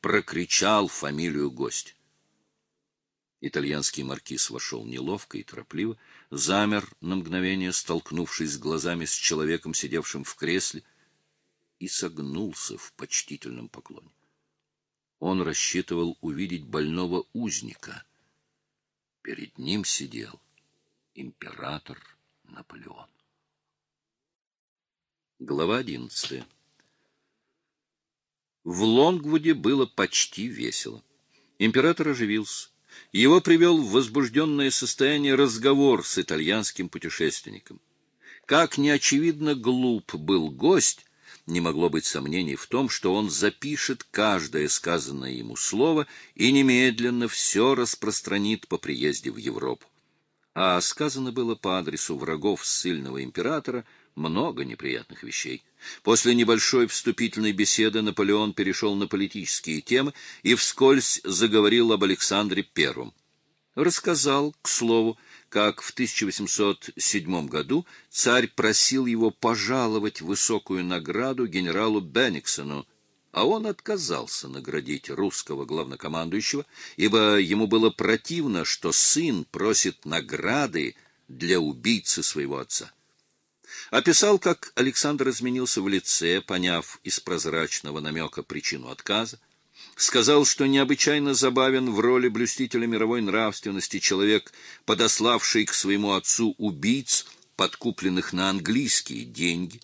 прокричал фамилию гостя. Итальянский маркиз вошел неловко и торопливо, замер на мгновение, столкнувшись глазами с человеком, сидевшим в кресле, и согнулся в почтительном поклоне. Он рассчитывал увидеть больного узника. Перед ним сидел император Наполеон. Глава одиннадцатая. В Лонгвуде было почти весело. Император оживился. Его привел в возбужденное состояние разговор с итальянским путешественником. Как неочевидно глуп был гость, не могло быть сомнений в том, что он запишет каждое сказанное ему слово и немедленно все распространит по приезде в Европу. А сказано было по адресу врагов ссыльного императора много неприятных вещей. После небольшой вступительной беседы Наполеон перешел на политические темы и вскользь заговорил об Александре I. Рассказал, к слову, как в 1807 году царь просил его пожаловать высокую награду генералу Бенниксону, а он отказался наградить русского главнокомандующего, ибо ему было противно, что сын просит награды для убийцы своего отца. Описал, как Александр изменился в лице, поняв из прозрачного намека причину отказа. Сказал, что необычайно забавен в роли блюстителя мировой нравственности человек, подославший к своему отцу убийц, подкупленных на английские деньги.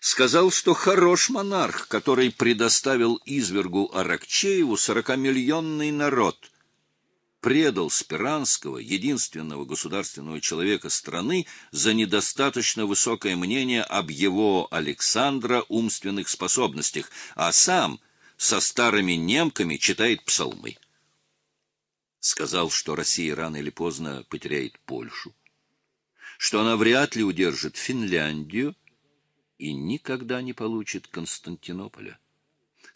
Сказал, что хорош монарх, который предоставил извергу Аракчееву сорокамиллионный народ — предал Спиранского, единственного государственного человека страны, за недостаточно высокое мнение об его Александра умственных способностях, а сам со старыми немками читает псалмы. Сказал, что Россия рано или поздно потеряет Польшу, что она вряд ли удержит Финляндию и никогда не получит Константинополя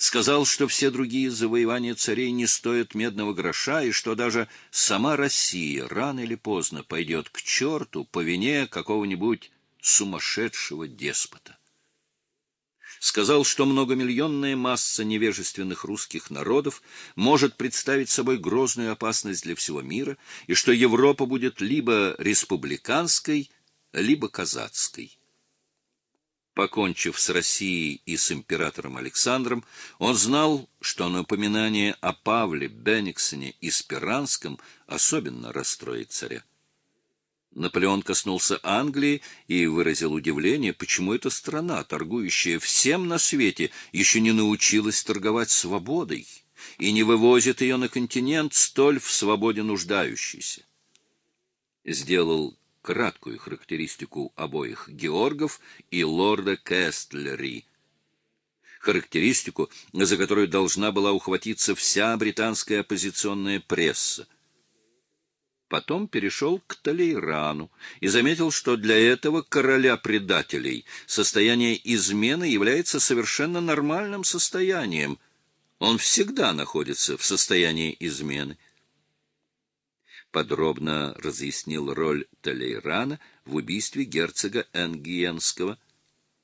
сказал, что все другие завоевания царей не стоят медного гроша, и что даже сама Россия рано или поздно пойдет к черту по вине какого-нибудь сумасшедшего деспота. Сказал, что многомиллионная масса невежественных русских народов может представить собой грозную опасность для всего мира, и что Европа будет либо республиканской, либо казацкой. Покончив с Россией и с императором Александром, он знал, что напоминание о Павле, Бенниксоне и Спиранском особенно расстроит царя. Наполеон коснулся Англии и выразил удивление, почему эта страна, торгующая всем на свете, еще не научилась торговать свободой и не вывозит ее на континент столь в свободе нуждающийся. Сделал краткую характеристику обоих Георгов и лорда Кестлери. Характеристику, за которую должна была ухватиться вся британская оппозиционная пресса. Потом перешел к Толейрану и заметил, что для этого короля предателей состояние измены является совершенно нормальным состоянием. Он всегда находится в состоянии измены подробно разъяснил роль Толейрана в убийстве герцога Энгиенского,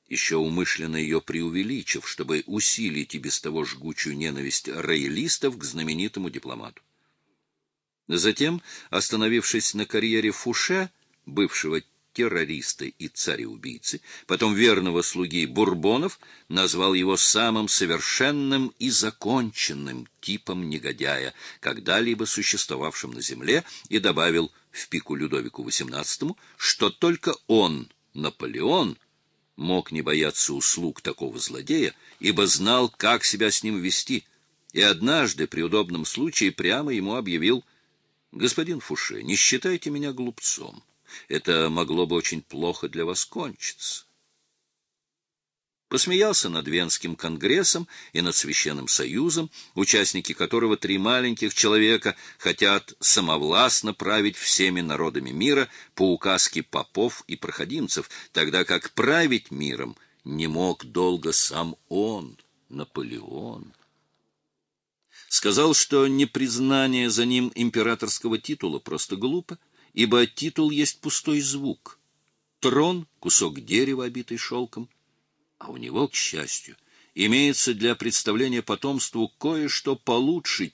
еще умышленно ее преувеличив, чтобы усилить и без того жгучую ненависть роялистов к знаменитому дипломату. Затем, остановившись на карьере Фуше, бывшего террористы и цареубийцы, потом верного слуги Бурбонов, назвал его самым совершенным и законченным типом негодяя, когда-либо существовавшим на земле, и добавил в пику Людовику XVIII, что только он, Наполеон, мог не бояться услуг такого злодея, ибо знал, как себя с ним вести, и однажды при удобном случае прямо ему объявил «Господин Фуше, не считайте меня глупцом. Это могло бы очень плохо для вас кончиться. Посмеялся над Венским конгрессом и над Священным союзом, участники которого три маленьких человека хотят самовластно править всеми народами мира по указке попов и проходимцев, тогда как править миром не мог долго сам он, Наполеон. Сказал, что непризнание за ним императорского титула просто глупо, ибо титул есть пустой звук. Трон — кусок дерева, обитый шелком, а у него, к счастью, имеется для представления потомству кое-что получше